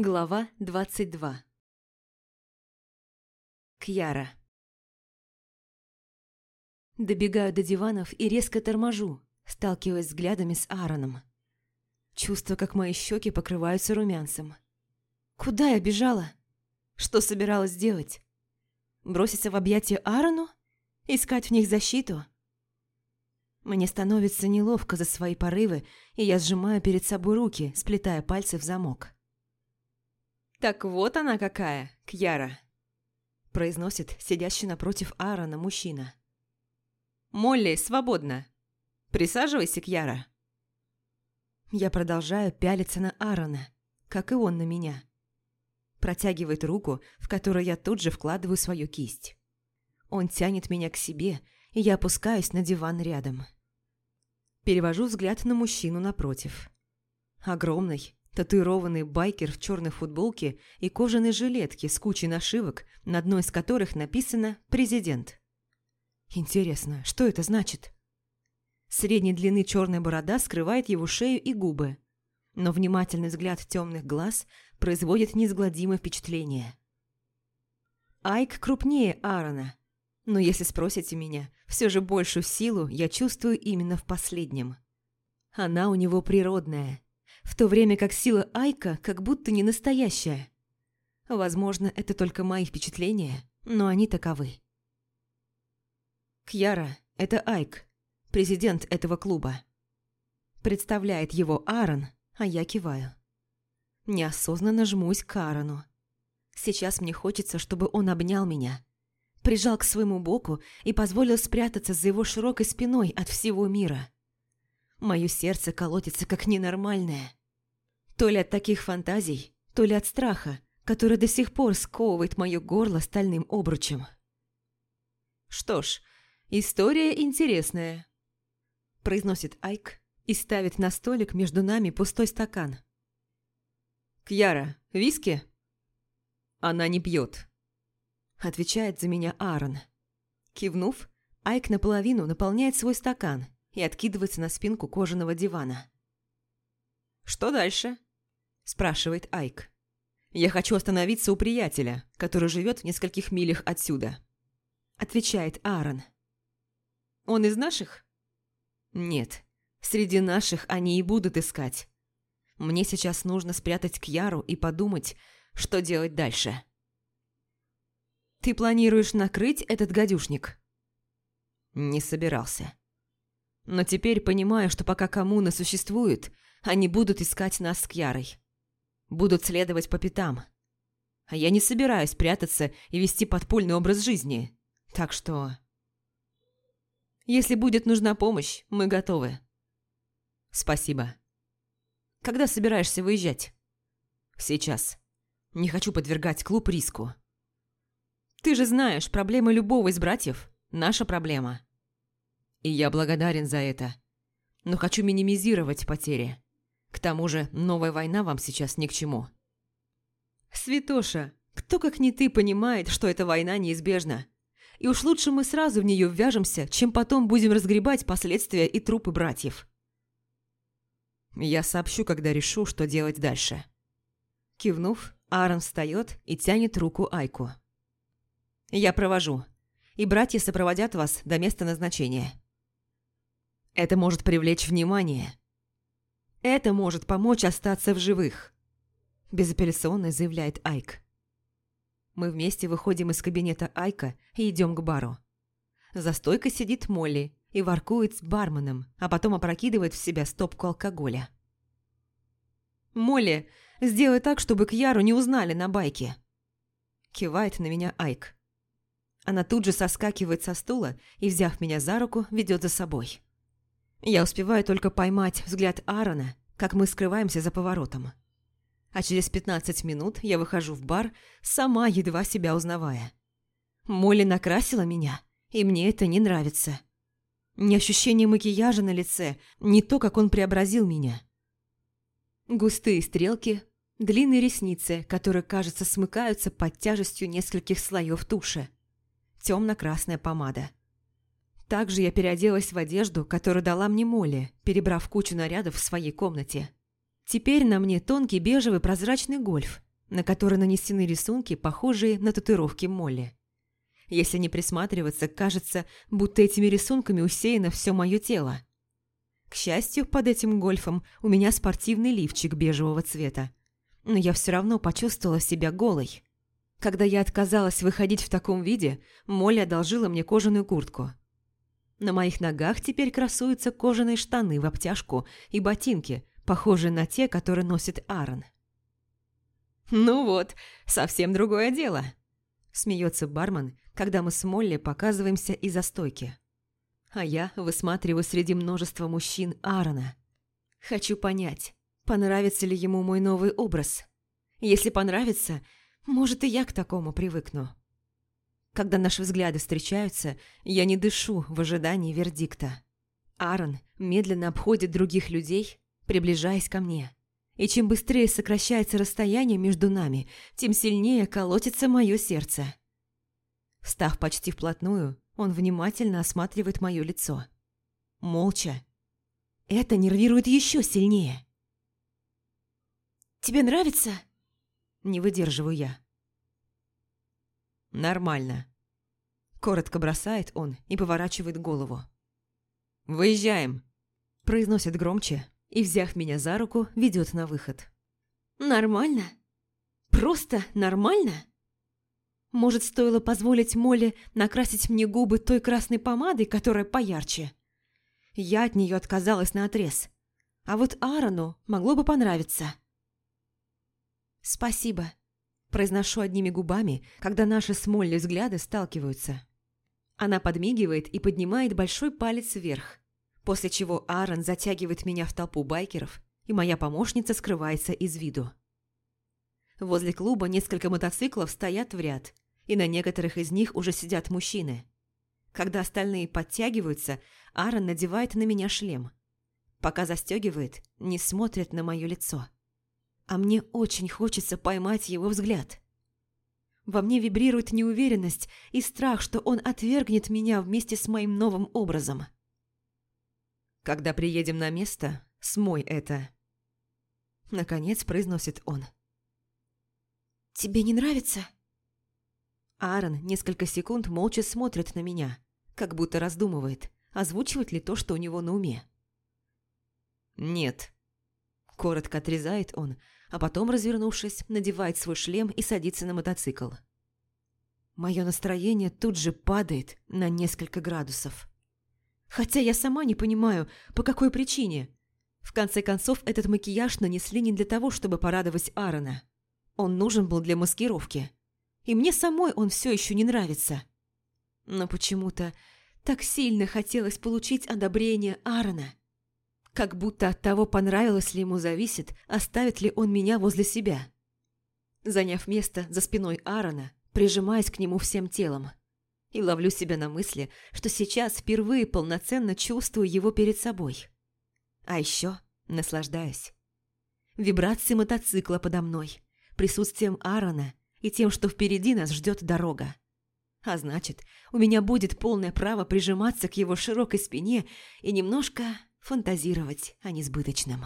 Глава 22 Кьяра Добегаю до диванов и резко торможу, сталкиваясь взглядами с Аароном. Чувство, как мои щеки покрываются румянцем. Куда я бежала? Что собиралась делать? Броситься в объятия Аарону? Искать в них защиту? Мне становится неловко за свои порывы, и я сжимаю перед собой руки, сплетая пальцы в замок. «Так вот она какая, Кьяра!» произносит сидящий напротив Аарона мужчина. «Молли, свободно! Присаживайся, Кьяра!» Я продолжаю пялиться на Аарона, как и он на меня. Протягивает руку, в которую я тут же вкладываю свою кисть. Он тянет меня к себе, и я опускаюсь на диван рядом. Перевожу взгляд на мужчину напротив. Огромный, Татуированный байкер в черной футболке и кожаной жилетке с кучей нашивок, на одной из которых написано «Президент». Интересно, что это значит? Средней длины черная борода скрывает его шею и губы, но внимательный взгляд темных глаз производит неизгладимое впечатление. Айк крупнее Аарона, но если спросите меня, все же большую силу я чувствую именно в последнем. Она у него природная – в то время как сила Айка как будто не настоящая. Возможно, это только мои впечатления, но они таковы. Кьяра – это Айк, президент этого клуба. Представляет его Аарон, а я киваю. Неосознанно жмусь к Аарону. Сейчас мне хочется, чтобы он обнял меня, прижал к своему боку и позволил спрятаться за его широкой спиной от всего мира. Мое сердце колотится как ненормальное. То ли от таких фантазий, то ли от страха, который до сих пор сковывает мое горло стальным обручем. «Что ж, история интересная», – произносит Айк и ставит на столик между нами пустой стакан. «Кьяра, виски?» «Она не пьет», – отвечает за меня Аарон. Кивнув, Айк наполовину наполняет свой стакан и откидывается на спинку кожаного дивана. «Что дальше?» Спрашивает Айк. «Я хочу остановиться у приятеля, который живет в нескольких милях отсюда», отвечает Аарон. «Он из наших?» «Нет, среди наших они и будут искать. Мне сейчас нужно спрятать Кьяру и подумать, что делать дальше». «Ты планируешь накрыть этот гадюшник?» Не собирался. Но теперь понимаю, что пока коммуна существует, они будут искать нас с Кьярой будут следовать по пятам. А я не собираюсь прятаться и вести подпольный образ жизни. Так что... Если будет нужна помощь, мы готовы. Спасибо. Когда собираешься выезжать? Сейчас. Не хочу подвергать клуб риску. Ты же знаешь, проблема любого из братьев – наша проблема. И я благодарен за это. Но хочу минимизировать потери. К тому же новая война вам сейчас ни к чему. Святоша, кто как не ты понимает, что эта война неизбежна? И уж лучше мы сразу в нее ввяжемся, чем потом будем разгребать последствия и трупы братьев. Я сообщу, когда решу, что делать дальше. Кивнув, Аарон встает и тянет руку Айку. Я провожу, и братья сопроводят вас до места назначения. Это может привлечь внимание, это может помочь остаться в живых», – безапелляционно заявляет Айк. Мы вместе выходим из кабинета Айка и идем к бару. За стойкой сидит Молли и воркует с барменом, а потом опрокидывает в себя стопку алкоголя. «Молли, сделай так, чтобы Кьяру не узнали на байке», – кивает на меня Айк. Она тут же соскакивает со стула и, взяв меня за руку, ведет за собой. Я успеваю только поймать взгляд Аарона, как мы скрываемся за поворотом. А через 15 минут я выхожу в бар, сама едва себя узнавая. Молли накрасила меня, и мне это не нравится. Ни ощущение макияжа на лице, ни то, как он преобразил меня. Густые стрелки, длинные ресницы, которые, кажется, смыкаются под тяжестью нескольких слоев туши. Темно-красная помада – также я переоделась в одежду, которую дала мне Молли, перебрав кучу нарядов в своей комнате. Теперь на мне тонкий бежевый прозрачный гольф на которой нанесены рисунки, похожие на татуировки Молли. Если не присматриваться, кажется, будто этими рисунками усеяно все мое тело. К счастью, под этим гольфом у меня спортивный лифчик бежевого цвета. Но я все равно почувствовала себя голой. Когда я отказалась выходить в таком виде, Молли одолжила мне кожаную куртку. На моих ногах теперь красуются кожаные штаны в обтяжку и ботинки, похожие на те, которые носит Аарон. «Ну вот, совсем другое дело», – смеется бармен, когда мы с Молли показываемся из-за стойки. А я высматриваю среди множества мужчин Аарона. Хочу понять, понравится ли ему мой новый образ. Если понравится, может, и я к такому привыкну. Когда наши взгляды встречаются, я не дышу в ожидании вердикта. Аарон медленно обходит других людей, приближаясь ко мне. И чем быстрее сокращается расстояние между нами, тем сильнее колотится мое сердце. Став почти вплотную, он внимательно осматривает мое лицо. Молча. Это нервирует еще сильнее. «Тебе нравится?» Не выдерживаю я. «Нормально». Коротко бросает он и поворачивает голову. «Выезжаем», – произносит громче и, взяв меня за руку, ведет на выход. «Нормально? Просто нормально?» Может, стоило позволить Молли накрасить мне губы той красной помадой, которая поярче? Я от нее отказалась на отрез. А вот Аарону могло бы понравиться. «Спасибо», – произношу одними губами, когда наши с Молли взгляды сталкиваются. Она подмигивает и поднимает большой палец вверх, после чего Аарон затягивает меня в толпу байкеров, и моя помощница скрывается из виду. Возле клуба несколько мотоциклов стоят в ряд, и на некоторых из них уже сидят мужчины. Когда остальные подтягиваются, Аарон надевает на меня шлем. Пока застегивает, не смотрит на мое лицо. А мне очень хочется поймать его взгляд. Во мне вибрирует неуверенность и страх, что он отвергнет меня вместе с моим новым образом. Когда приедем на место, смой это. Наконец произносит он. «Тебе не нравится?» Аарон несколько секунд молча смотрит на меня, как будто раздумывает, озвучивать ли то, что у него на уме. «Нет». Коротко отрезает он, а потом, развернувшись, надевает свой шлем и садится на мотоцикл. Мое настроение тут же падает на несколько градусов. Хотя я сама не понимаю, по какой причине. В конце концов, этот макияж нанесли не для того, чтобы порадовать Аарона. Он нужен был для маскировки. И мне самой он все еще не нравится. Но почему-то так сильно хотелось получить одобрение Аарона. Как будто от того, понравилось ли ему зависит, оставит ли он меня возле себя. Заняв место за спиной Аарона, прижимаясь к нему всем телом – и ловлю себя на мысли, что сейчас впервые полноценно чувствую его перед собой. А еще наслаждаюсь. Вибрации мотоцикла подо мной, присутствием Аарона и тем, что впереди нас ждет дорога. А значит, у меня будет полное право прижиматься к его широкой спине и немножко фантазировать о несбыточном.